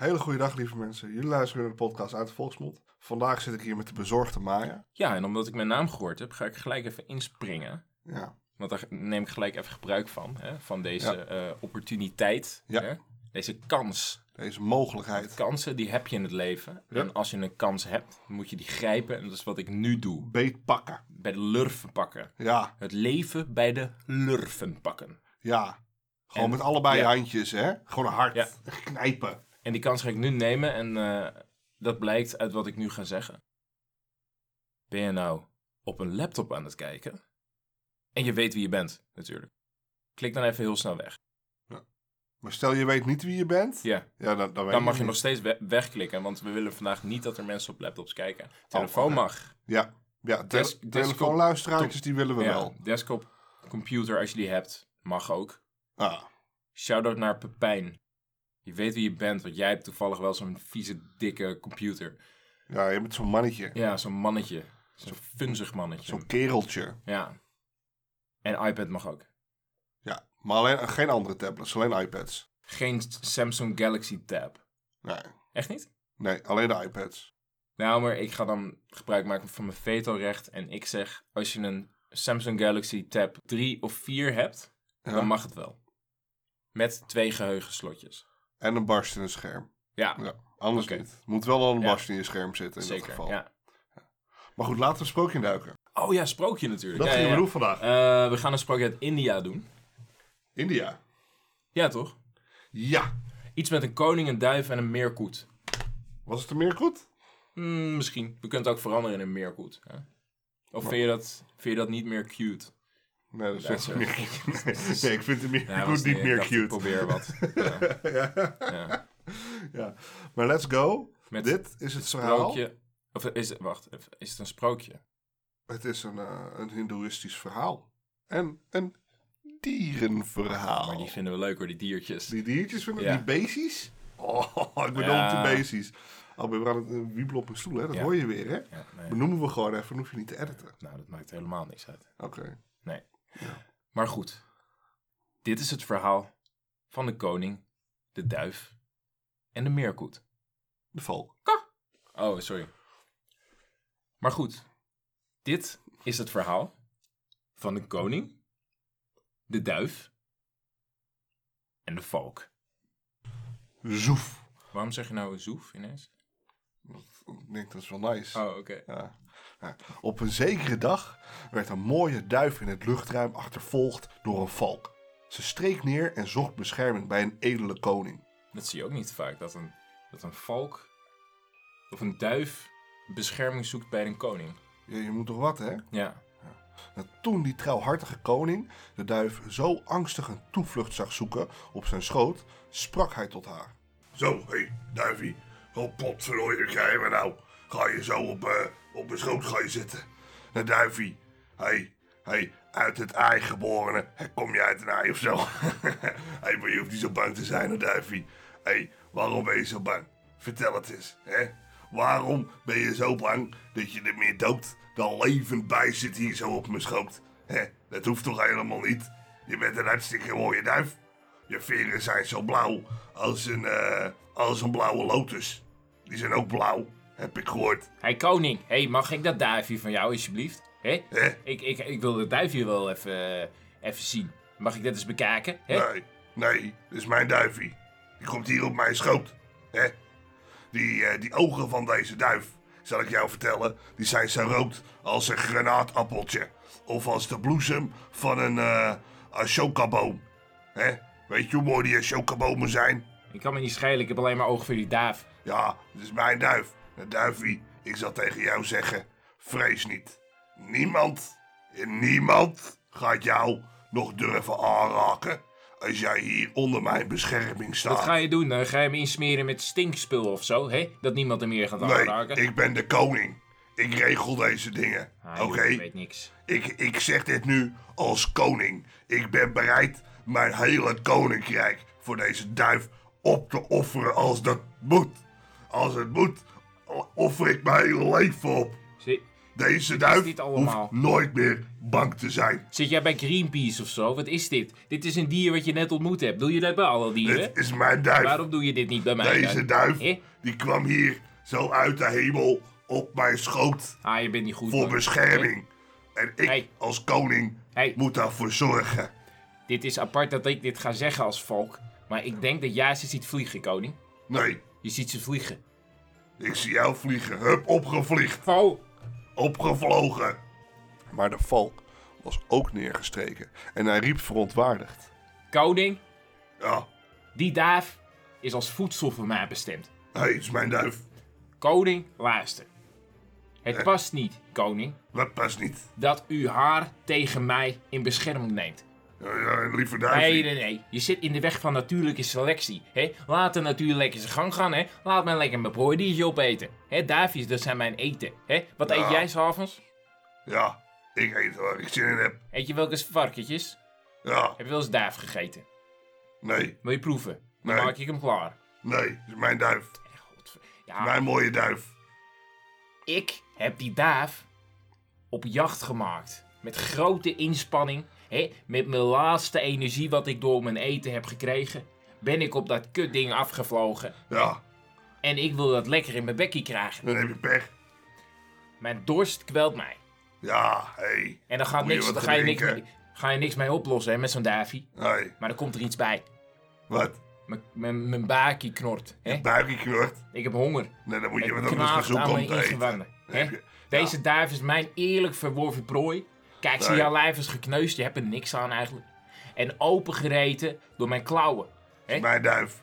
Hele goede dag, lieve mensen. Jullie luisteren naar de podcast uit de Volksmond. Vandaag zit ik hier met de bezorgde Maya. Ja, en omdat ik mijn naam gehoord heb, ga ik gelijk even inspringen. Ja, Want daar neem ik gelijk even gebruik van. Hè? Van deze Ja. eh, opportuniteit. Ja. Hè? Deze kans. deze mogelijkheid. Kansen, die heb je in het leven. Ja. En als je een kans hebt, moet je die grijpen. En dat is wat ik nu doe. Beet pakken. Bij de lurven pakken. Ja, Het leven bij de lurven pakken. ja. Gewoon En- met allebei handjes, hè? Gewoon hard. Ja. Knijpen. En die kans ga ik nu nemen. En eh, dat blijkt uit wat ik nu ga zeggen. Ben je nou op een laptop aan het kijken? En je weet wie je bent, natuurlijk. Klik dan even heel snel weg. Maar stel je weet niet wie je bent. Ja, Ja, dan, dan, mag je nog steeds we- wegklikken. Want we willen vandaag niet dat er mensen op laptops kijken. Telefoon oké. mag. Ja, ja Des- telefoonluisteraartjes, die willen we Ja, wel. desktop, computer als je die hebt, mag ook. Ah, Shout-out naar Pepijn. Je weet wie je bent, want jij hebt toevallig wel zo'n vieze, dikke computer. ja, je bent zo'n mannetje. Ja, zo'n mannetje. Zo'n funzig mannetje. Zo'n kereltje. Ja. En iPad mag ook. Ja, maar alleen, geen andere tablets, alleen iPads. Geen Samsung Galaxy Tab. Nee, Echt niet? nee alleen de iPads. Nou, maar ik ga dan gebruik maken van mijn vetorecht. En ik zeg, als je een Samsung Galaxy Tab 3 of 4 hebt, Ja. dan mag het wel. Met twee geheugenslotjes. En een barst in het scherm. Ja, Ja, anders Oké. niet. Moet wel al een barst in je scherm zitten in dat zeker. geval. Ja. Maar goed, laten we een sprookje duiken. Oh ja, sprookje natuurlijk. Dat gingen ja, we doen vandaag. Eh, we gaan een sprookje uit India doen. India. Ja, toch? Ja. Iets met een koning, een duif en een meerkoet. Was het er meer goed? Hmm, misschien. We kunnen het ook veranderen in een meerkoet. Hè? Of vind je, dat, vind je dat niet meer cute? Nee, dat is zo. meer Nee, ik vind het meer Ja, niet meer cute. probeer wat. Ja. ja. Ja. Maar let's go. Met Dit is het verhaal. Sprookje. Of is het, wacht, even, is het een sprookje? Het is een, eh, een hindoeïstisch verhaal. En een dierenverhaal. Maar die vinden we leuk hoor, die diertjes. Die diertjes vinden Ja. die beestjes? Oh, ik ben Ja. de beestjes. Oh, we aan het uh, wiebelen op mijn stoel, hè? Dat Ja. hoor je weer, hè? Nee. Benoemen we gewoon even, dan hoef je niet te editen. Nou, dat maakt helemaal niks uit. Oké. Nee. Maar goed. Dit is het verhaal van de koning, de duif en de meerkoet. De valk. Oh, sorry. Maar goed. Dit is het verhaal van de koning, de duif en de valk. Zoef. Waarom zeg je nou zoef ineens? Ik denk dat is wel nice. Oh, oké. Ja. Ja. Op een zekere dag werd een mooie duif in het luchtruim achtervolgd door een valk. Ze streek neer en zocht bescherming bij een edele koning. Dat zie je ook niet vaak, dat een, dat een valk of een duif bescherming zoekt bij een koning. Ja, je moet toch wat, hè? Ja. En toen die trouwhartige koning de duif zo angstig een toevlucht zag zoeken op zijn schoot, sprak hij tot haar. Zo, hé, hey, duifie. Oh, potverdorie, krijgen we nou? Ga je zo op, eh, op mijn schoot ga je zitten? Nou, duifie, hé, hey, hey, uit het ei geborene. Kom je uit een ei of zo? Hé, maar je hoeft niet zo bang te zijn, hè, duifie. Hé, hey, waarom ben je zo bang? Vertel het eens, hè? Waarom ben je zo bang dat je er meer dood dan levend bij zit hier zo op mijn schoot? Hè, dat hoeft toch helemaal niet? Je bent een hartstikke mooie duif. Je veren zijn zo blauw als een, eh, als een blauwe lotus. Die zijn ook blauw, heb ik gehoord. Hey koning, hey, mag ik dat duifje van jou alsjeblieft? Hé? Hè? Ik, ik, ik wil dat duifje wel even, eh, even zien. Mag ik dat eens bekijken? Hè? Nee, nee, dat is mijn duifie. Die komt hier op mijn schoot. Hè? Die, eh, die ogen van deze duif, zal ik jou vertellen, die zijn zo rood als een granaatappeltje. Of als de bloesem van een eh ashokaboom. Hè? Weet je hoe mooi die ashokabomen zijn? Ik kan me niet schelen, ik heb alleen maar ogen voor die duif. Ja, dat is mijn duif. Een duifie, ik zal tegen jou zeggen, vrees niet. Niemand, niemand gaat jou nog durven aanraken als jij hier onder mijn bescherming staat. Wat ga je doen? Dan ga je me insmeren met stinkspul of zo, hè? Dat niemand er meer gaat aanraken. Nee, ik ben de koning. Ik regel deze dingen. Ah, Oké? ik weet niks. Ik, ik zeg dit nu als koning. Ik ben bereid mijn hele koninkrijk voor deze duif op te offeren als dat moet. Als het moet, offer ik mijn leven op. Zie, Deze duif hoeft nooit meer bang te zijn. Zit jij bij Greenpeace of zo? Wat is dit? Dit is een dier wat je net ontmoet hebt. Doe je dat bij alle dieren? Dit is mijn duif. Waarom doe je dit niet bij mij? Deze duif, die kwam hier zo uit de hemel op mijn schoot Ah, je bent niet goed. voor man. bescherming. En ik Hey. als koning Hey. moet daarvoor zorgen. Dit is apart dat ik dit ga zeggen als volk. Maar ik denk dat jij ze ziet vliegen, koning. Nee, Je ziet ze vliegen. Ik zie jou vliegen. Hup, opgevliegd. Val! Opgevlogen. Maar de valk was ook neergestreken. En hij riep verontwaardigd. Koning, Ja, die duif is als voedsel voor mij bestemd. hij is mijn duif. Koning, luister. Het past niet, koning, Dat past niet. dat u haar tegen mij in bescherming neemt. Ja, ja, lieve duifje. Nee, nee, nee. Je zit in de weg van natuurlijke selectie. Hè? Laat de natuur lekker zijn gang gaan. Hè? Laat mij lekker mijn prooidiertje opeten. Hè? Duifjes, dat zijn mijn eten. Hè? Wat Ja. eet jij s'avonds? Ja, ik eet waar ik zin in heb. Eet je wel eens varkentjes? Ja, Heb je wel eens duif gegeten? nee, Wil je proeven? Dan Nee. maak ik hem klaar. nee, het is mijn duif. Godver- Ja, Mijn mooie duif. ik heb die duif op jacht gemaakt. Met grote inspanning. Met mijn laatste energie wat ik door mijn eten heb gekregen. Ben ik op dat kutding afgevlogen. Ja, En ik wil dat lekker in mijn bekkie krijgen. dan heb je pech. Mijn dorst kwelt mij. Ja, hé. Hey. En dan, gaat niks, dan ga, je niks mee, ga je niks mee oplossen hè, met zo'n duifie. Nee, Maar er komt er iets bij. wat? Mijn- Mijn mijn buikje knort. Hè? Buikje knort. Ik heb honger. Nee, dan moet je wat anders gaan zoeken om mijn te eten. Deze duif is mijn eerlijk verworven prooi. Kijk, zie jouw lijf is gekneusd. Je hebt er niks aan eigenlijk. En opengereten door mijn klauwen. Hè? Mijn duif.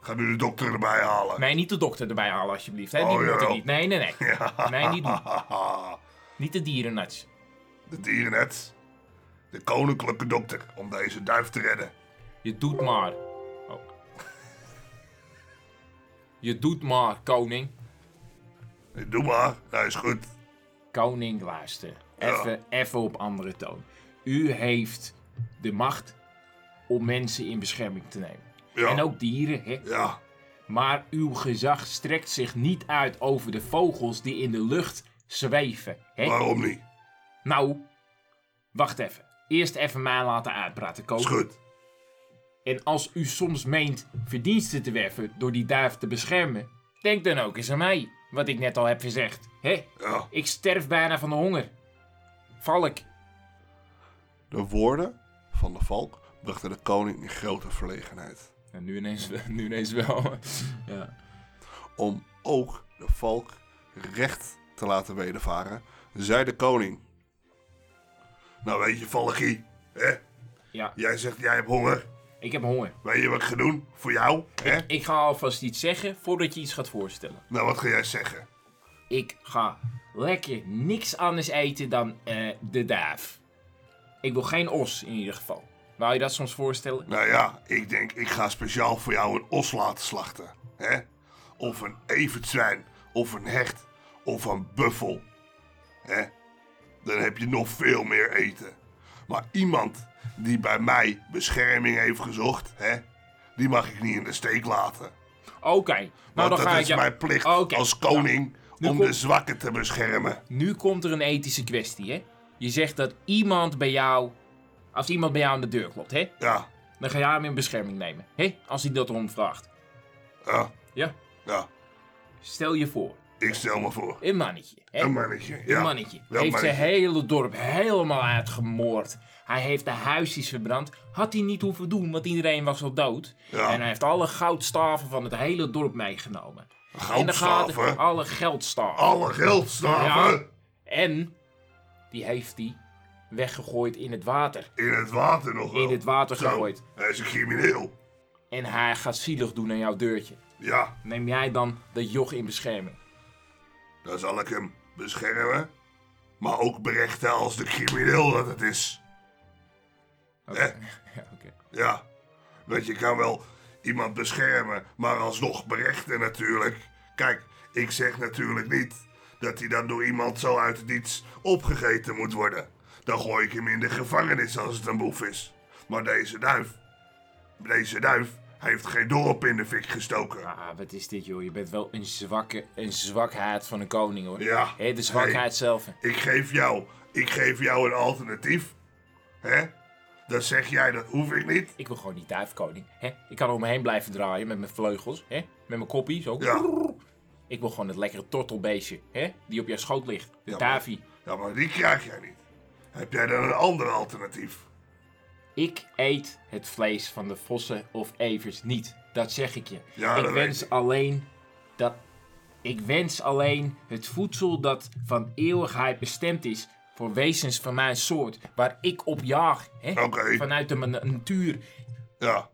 Ga nu de dokter erbij halen. Nee, niet de dokter erbij halen alsjeblieft. Hè? Oh, die moet ik jawel. niet. Nee, nee, nee. Ja. Nee, niet doen. Niet de dierenarts. De dierenarts. De koninklijke dokter om deze duif te redden. Je doet maar. Oh. Je doet maar, koning. Doe maar, dat is goed. Koning, luister. Even, even op andere toon. U heeft de macht om mensen in bescherming te nemen. Ja. En ook dieren, hè? Ja, Maar uw gezag strekt zich niet uit over de vogels die in de lucht zweven. Hè? waarom niet? Nou, wacht even. Eerst even mij laten uitpraten, Is goed. En als u soms meent verdiensten te werven door die duif te beschermen, denk dan ook eens aan mij, wat ik net al heb gezegd. Hè? Ja. Ik sterf bijna van de honger. Valk, De woorden van de valk brachten de koning in grote verlegenheid. Ja, nu, ineens, nu ineens wel. ja. Om ook de valk recht te laten wedervaren, zei de koning. Nou weet je, valkie, hè? ja, Jij zegt jij hebt honger. ik heb honger. Weet je wat ik ga doen voor jou? Hè? Ik ga alvast iets zeggen voordat je iets gaat voorstellen. Nou, wat ga jij zeggen? Ik ga lekker niks anders eten dan eh, de duif. Ik wil geen os in ieder geval. Wou je dat soms voorstellen? Nou ja, ik denk ik ga speciaal voor jou een os laten slachten. Hè? Of een evertzwijn, of een hecht, of een buffel. Hè? Dan heb je nog veel meer eten. Maar iemand die bij mij bescherming heeft gezocht, hè? Die mag ik niet in de steek laten. Oké, nou Want dan dat ga ik is jou- mijn plicht als koning Nu om de zwakken te beschermen. Nu komt er een ethische kwestie, hè? Je zegt dat iemand bij jou, als iemand bij jou aan de deur klopt, hè? Ja, Dan ga jij hem in bescherming nemen, hè? Als hij dat erom vraagt. ja, Ja, ja. stel je voor, Ik stel me voor. een mannetje, hè? Een mannetje. Ja. Een mannetje. Heeft zijn mannetje? hele dorp helemaal uitgemoord. Hij heeft de huisjes verbrand. Had hij niet hoeven doen, want iedereen was al dood. Ja. En hij heeft alle goudstaven van het hele dorp meegenomen. En dan gaat Goudstaven? hij alle geldstaven. Alle geldstaven Ja. En die heeft hij weggegooid in het water. in het water nog wel. In het water Zo, gegooid. Hij is een crimineel. En hij gaat zielig doen aan jouw deurtje. Ja, Neem jij dan dat joch in bescherming? dan zal ik hem beschermen. Maar ook berechten als de crimineel dat het is. Hè? Ja, oké. Ja. Want je kan wel iemand beschermen, maar alsnog berechten natuurlijk. Kijk, ik zeg natuurlijk niet dat hij dan door iemand zo uit het niets opgegeten moet worden. Dan gooi ik hem in de gevangenis als het een boef is. Maar deze duif, deze duif Hij heeft geen dorp in de fik gestoken. Ah, wat is dit, joh? Je bent wel een zwakke, een zwakheid van een koning, hoor. Ja. Hé, de zwakheid Hey. zelf. Ik geef jou, ik geef jou een alternatief. Hè? Dan zeg jij, dat hoef ik niet. Ik wil gewoon die duifkoning. Hè? Ik kan om me heen blijven draaien met mijn vleugels. Hè? Met mijn koppie, zo. Ja. Ik wil gewoon het lekkere tortelbeestje. Hè? Die op jouw schoot ligt. De Ja, Davy. Ja, maar die krijg jij niet. Heb jij dan een ander alternatief? Ik eet het vlees van de vossen of evers niet. Dat zeg ik je. Ja, ik dat wens weet ik. alleen dat. Ik wens alleen het voedsel dat van eeuwigheid bestemd is voor wezens van mijn soort, waar ik op jaag. Hè? Vanuit de na- natuur. Ja,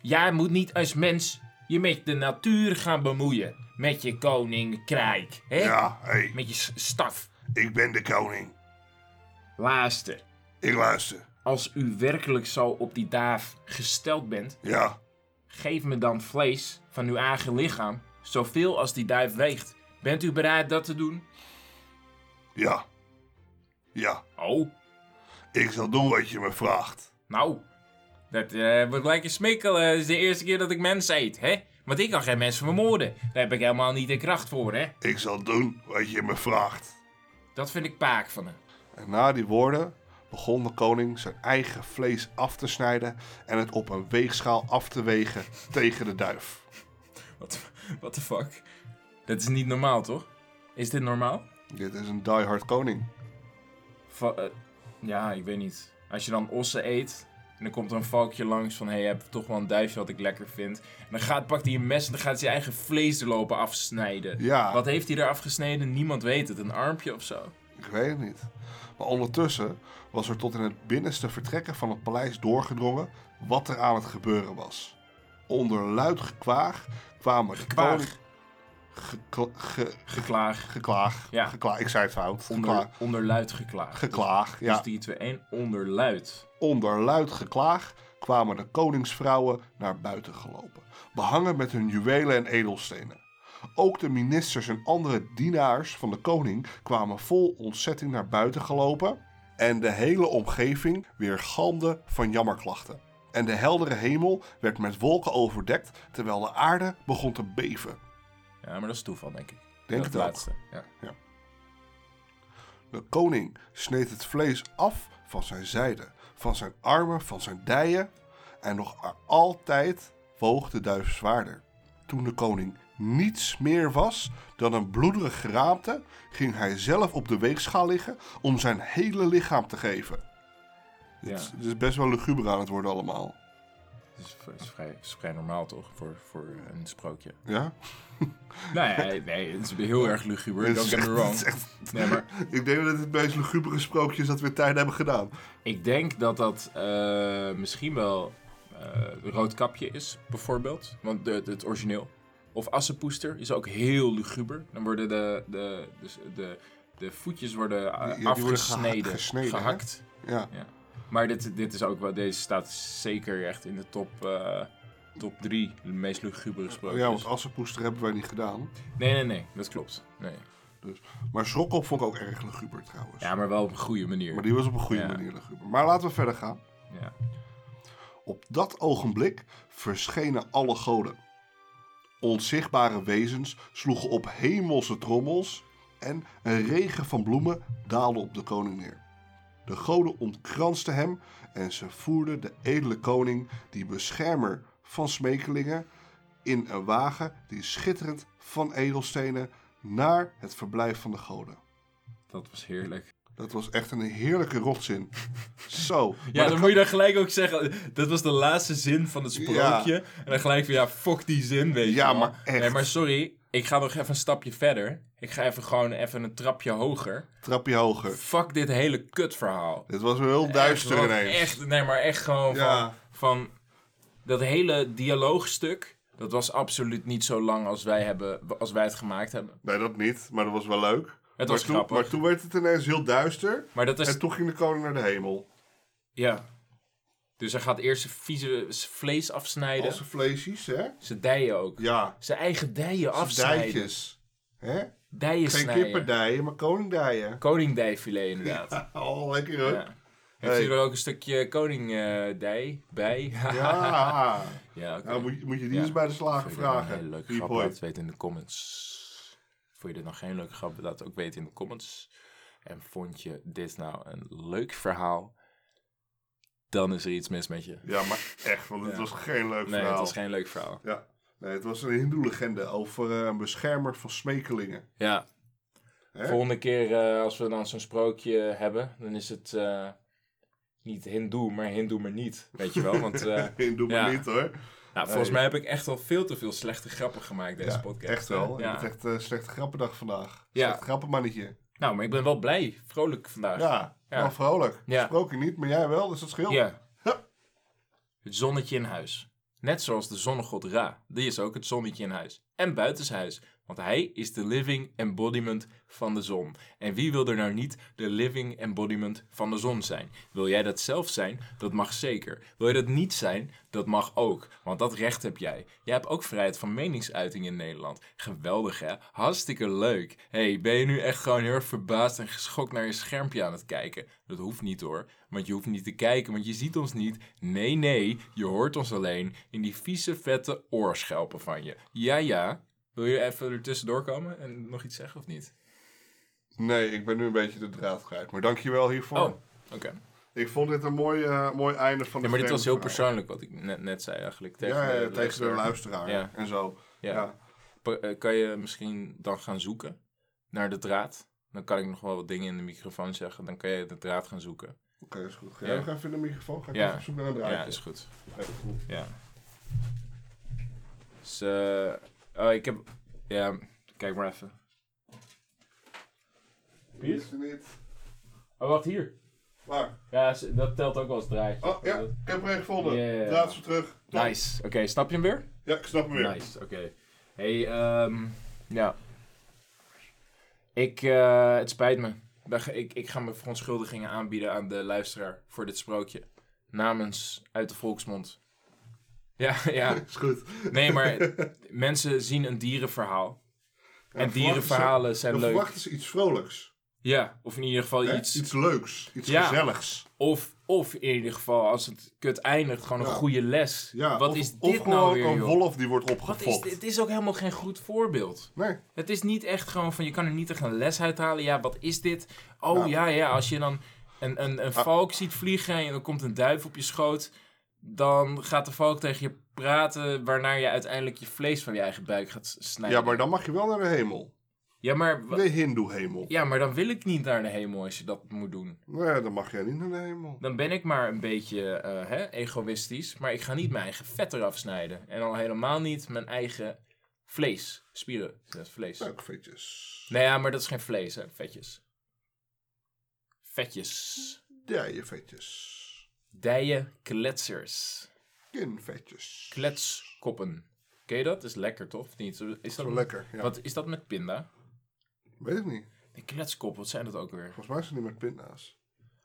Jij moet niet als mens je met de natuur gaan bemoeien. Met je koning Krijk. Hè? ja, hé, hey, Met je staf. ik ben de koning. Luister. Ik luister. Als u werkelijk zo op die daaf gesteld bent, Ja, geef me dan vlees van uw eigen lichaam, zoveel als die duif weegt. Bent u bereid dat te doen? ja, ja. Oh, Ik zal doen wat je me vraagt. nou. Dat eh, wordt lekker smikkelen. Het is de eerste keer dat ik mensen eet, hè? Want ik kan geen mensen vermoorden. Daar heb ik helemaal niet de kracht voor, hè? Ik zal doen wat je me vraagt. Dat vind ik paak van hem. En na die woorden begon de koning zijn eigen vlees af te snijden en het op een weegschaal af te wegen tegen de duif. Wat the fuck? Dat is niet normaal, toch? Is dit normaal? Dit is een diehard koning. Va- eh, ja, ik weet niet. Als je dan ossen eet en dan komt er een valkje langs van... hé, hey, je hebt toch wel een duifje wat ik lekker vind. En dan gaat, pakt hij een mes en dan gaat hij zijn eigen vlees er lopen afsnijden. Ja. Wat heeft hij er afgesneden? Niemand weet het. Een armpje of zo? Ik weet het niet. Maar ondertussen was er tot in het binnenste vertrekken van het paleis doorgedrongen wat er aan het gebeuren was. Onder luid gekwaag kwamen de koning... Gekla- ge- Geklaag. geklaag. Ja. Geklaag. Ik zei het fout. Onder, Geklaag. onderluid geklaag. Geklaag, ja. Dus die 2-1 onderluid. Onder luid geklaag kwamen de koningsvrouwen naar buiten gelopen, behangen met hun juwelen en edelstenen. Ook de ministers en andere dienaars van de koning kwamen vol ontzetting naar buiten gelopen en de hele omgeving weergalmde van jammerklachten. En de heldere hemel werd met wolken overdekt terwijl de aarde begon te beven. Ja, maar dat is toeval, denk ik. Denk dat het laatste. Ja. De koning sneed het vlees af van zijn zijde, van zijn armen, van zijn dijen. En nog altijd woog de duif zwaarder. Toen de koning niets meer was dan een bloederig geraamte, ging hij zelf op de weegschaal liggen om zijn hele lichaam te geven. Ja. Het, is, het is best wel luguber aan het worden allemaal. Het is, is vrij, is vrij normaal, toch? Voor, voor een sprookje. Ja? Nee, nee, nee, het is heel erg luguber. Don't get me wrong. echt- Nee, maar Ik denk dat het het meest lugubere sprookje is dat we in tijden hebben gedaan. ik denk dat dat eh, misschien wel eh Roodkapje is, bijvoorbeeld. Want de, het origineel. Of Assenpoester is ook heel luguber. Dan worden de, de, de, de, de voetjes worden eh, Ja, die worden afgesneden, geha- gesneden, hè? gehakt. Ja. Ja. Maar dit, dit is ook wel, deze staat zeker echt in de top, eh, top drie de meest lugubere sprookjes. Ja, want Assenpoester hebben wij niet gedaan. Nee, nee, nee, dat klopt. Nee. Dus. Maar Schrokkop vond ik ook erg luguber trouwens. Ja, maar wel op een goede manier. Maar die was op een goede Ja. manier luguber. Maar laten we verder gaan. Ja. Op dat ogenblik verschenen alle goden. Onzichtbare wezens sloegen op hemelse trommels en een regen van bloemen daalde op de koning neer. De goden ontkransten hem en ze voerden de edele koning, die beschermer van smekelingen, in een wagen die schitterend van edelstenen naar het verblijf van de goden. Dat was heerlijk. Dat was echt een heerlijke rotzin. Zo. Ja, dan moet je dan gelijk ook zeggen, dat was de laatste zin van het sprookje. En dan gelijk van, ja, fuck die zin, weet je Ja, maar echt. Nee, maar sorry, ik ga nog even een stapje verder. Ik ga even gewoon even een trapje hoger. trapje hoger. Fuck dit hele kutverhaal. Dit was wel heel duister echt, ineens. Echt, nee, maar echt gewoon Ja. van, van... Dat hele dialoogstuk, dat was absoluut niet zo lang als wij, hebben, als wij het gemaakt hebben. Nee, dat niet, maar dat was wel leuk. Het maar was toen, grappig. Maar toen werd het ineens heel duister. Maar dat is... En toen ging de koning naar de hemel. Ja. Dus hij gaat eerst zijn vieze vlees afsnijden. Als vleesjes, hè? Zijn dijen ook. Ja. Zijn eigen dijen afsnijden. Dijtjes. Hè? Dijen Geen snijden. kippendijen, maar koningdijen. Koningdijfilet inderdaad. Oh, lekker hoor. Ja. Heeft Hey. u er ook een stukje koning eh dij bij? Ja. ja oké. Nou, moet, je, moet je die Ja. eens bij de slager vragen. Een hele leuke grap, laat het weten in de comments. Vond je dit nog geen leuke grap, laat het ook weten in de comments. En vond je dit nou een leuk verhaal, dan is er iets mis met je. Ja, maar echt, want het Ja. was geen leuk Nee, verhaal. het was geen leuk verhaal. Ja. Nee, het was een hindoe-legende over eh, een beschermer van smekelingen. Ja, Hè? volgende keer eh, als we dan zo'n sprookje hebben, dan is het eh, niet hindoe, maar hindoe maar niet. Weet je wel, want... Hindoe maar ja. niet hoor. Nou, volgens Nee. mij heb ik echt wel veel te veel slechte grappen gemaakt deze Ja, podcast. echt wel. Ja. Het echt slechte grappendag vandaag. Ja. Slecht grappenmannetje. Nou, maar ik ben wel blij, vrolijk vandaag. Ja, Ja. wel vrolijk. Ja. Sprookje niet, maar jij wel, dus dat scheelt. Ja. Ja. Het zonnetje in huis. Net zoals de zonnegod Ra. Die is ook het zonnetje in huis. En buitenshuis. Want hij is de living embodiment van de zon. En wie wil er nou niet de living embodiment van de zon zijn? Wil jij dat zelf zijn? Dat mag zeker. Wil je dat niet zijn? Dat mag ook. Want dat recht heb jij. Jij hebt ook vrijheid van meningsuiting in Nederland. Geweldig hè? Hartstikke leuk. hey, ben je nu echt gewoon heel erg verbaasd en geschokt naar je schermpje aan het kijken? Dat hoeft niet hoor. Want je hoeft niet te kijken, want je ziet ons niet. Nee, nee, je hoort ons alleen in die vieze, vette oorschelpen van je. Ja, ja. Wil je even er tussendoor komen en nog iets zeggen of niet? Nee, ik ben nu een beetje de draad kwijt. Maar dankjewel hiervoor. Oh, oké. Ik vond dit een mooi, eh, mooi einde van de Ja, maar dit was heel persoonlijk wat ik net, net zei eigenlijk. Tegen Ja, ja, de tegen de luisteraar. Ja. en zo. Ja. Ja. Eh, Kan je misschien dan gaan zoeken naar de draad? Dan kan ik nog wel wat dingen in de microfoon zeggen. Dan kan je de draad gaan zoeken. Oké, is goed. Ga jij nog even in de microfoon? Ga ik Ja. even op zoek naar een draadje? Ja, is goed. Ja. Dus, oh, ik heb... Ja, kijk maar even. Die is er niet. Oh, wacht, hier. Waar? Ja, dat telt ook als draadje. Oh, ja. Ik heb er een gevonden. Yeah. Draad weer terug. Top. Nice. Oké, snap je hem weer? Ja, ik snap hem weer. Nice, oké. Hey, ehm ja. Ik, eh, het spijt me. Ik, ik ga mijn verontschuldigingen aanbieden aan de luisteraar voor dit sprookje. Namens uit de volksmond. Ja, ja. Is goed. Nee, maar mensen zien een dierenverhaal. Ja, en dierenverhalen ze- zijn dan leuk. verwachten ze iets vrolijks. Ja, of in ieder geval Hè? iets. Iets leuks. Iets Ja. gezelligs. Of, of in ieder geval, als het kut eindigt, gewoon een Ja. goede les. Ja, Wat of, is of dit gewoon nou weer, een joh? wolf die wordt Wat is opgefokt. Het is ook helemaal geen goed voorbeeld. Nee. Het is niet echt gewoon van, je kan er niet echt een les uithalen. Ja, wat is dit? Oh ja, ja, als je dan een, een, een Ah. valk ziet vliegen en er komt een duif op je schoot, dan gaat de valk tegen je praten, waarna je uiteindelijk je vlees van je eigen buik gaat snijden. Ja, maar dan mag je wel naar de hemel. Ja, maar, De hindoe-hemel. ja, maar dan wil ik niet naar de hemel als je dat moet doen. Nee, dan mag jij niet naar de hemel. Dan ben ik maar een beetje eh, hè, egoïstisch, maar ik ga niet mijn eigen vet eraf snijden. En al helemaal niet mijn eigen vlees. Spieren, dat is vlees. Ook vetjes. Nee, ja, maar dat is geen vlees, hè? Vetjes. Vetjes. Ja, je vetjes. Dijen kletsers. Kinvetjes. Kletskoppen. Ken je dat? Is lekker, toch? Of niet? Is Dat wel lekker. Ja. Wat, is dat met pinda? Weet ik niet. Die kletskop, wat zijn dat ook weer? Volgens mij zijn die met pinda's.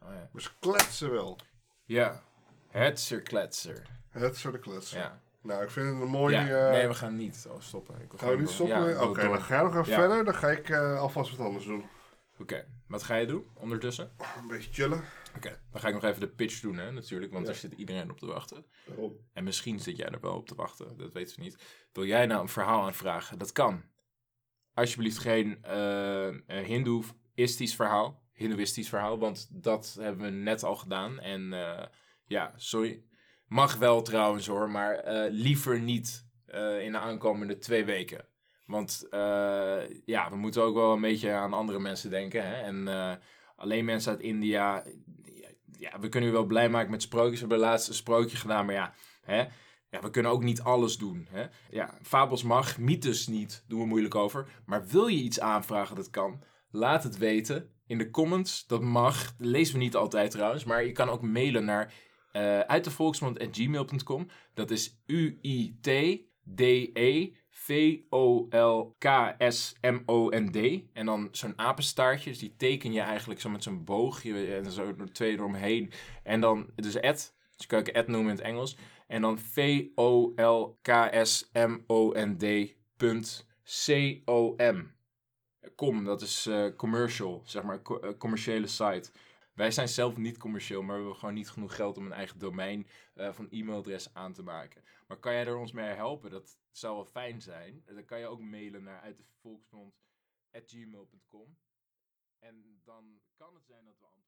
Oh, ja. Maar ze kletsen wel. ja. Hetzer kletser. Het soort de kletsen. Ja. Nou, ik vind het een mooie... ja. eh, Nee, we gaan niet oh, stoppen. Ik Gaan we niet door. stoppen? Ja, Oké, dan ga je nog even verder. Dan ga ik eh, alvast wat anders doen. Oké, wat ga je doen ondertussen? Een beetje chillen. Dan ga ik nog even de pitch doen, hè, natuurlijk, want Ja. daar zit iedereen op te wachten. En misschien zit jij er wel op te wachten, dat weten we niet. Wil jij nou een verhaal aanvragen? Dat kan. Alsjeblieft geen eh eh, hindoeïstisch verhaal, hindoeïstisch verhaal, want dat hebben we net al gedaan. En eh, ja, sorry. Mag wel trouwens hoor, maar liever niet in de aankomende twee weken. Want ja, we moeten ook wel een beetje aan andere mensen denken. Hè? En alleen mensen uit India. Ja, we kunnen u wel blij maken met sprookjes. We hebben laatst een sprookje gedaan, maar ja, hè? ja, we kunnen ook niet alles doen. Hè? Ja, fabels mag, mythes niet, doen we moeilijk over. Maar wil je iets aanvragen, dat kan. Laat het weten in de comments. Dat mag. Dat lezen we niet altijd trouwens. Maar je kan ook mailen naar volksmond.gmail.com. Dat is U-I-T-D-E V-O-L-K-S-M-O-N-D. En dan zo'n apenstaartje. Dus die teken je eigenlijk zo met zo'n boogje en zo twee eromheen. En dan, dus at. Dus je kan ook at noemen in het Engels. En dan V-O-L-K-S-M-O-N-D C-O-M. Com, dat is eh, commercial, zeg maar, eh, commerciële site. Wij zijn zelf niet commercieel, maar we hebben gewoon niet genoeg geld om een eigen domein van e-mailadres aan te maken. Maar kan jij er ons mee helpen? Dat zou wel fijn zijn. Dan kan je ook mailen naar uit de En dan kan het zijn dat we.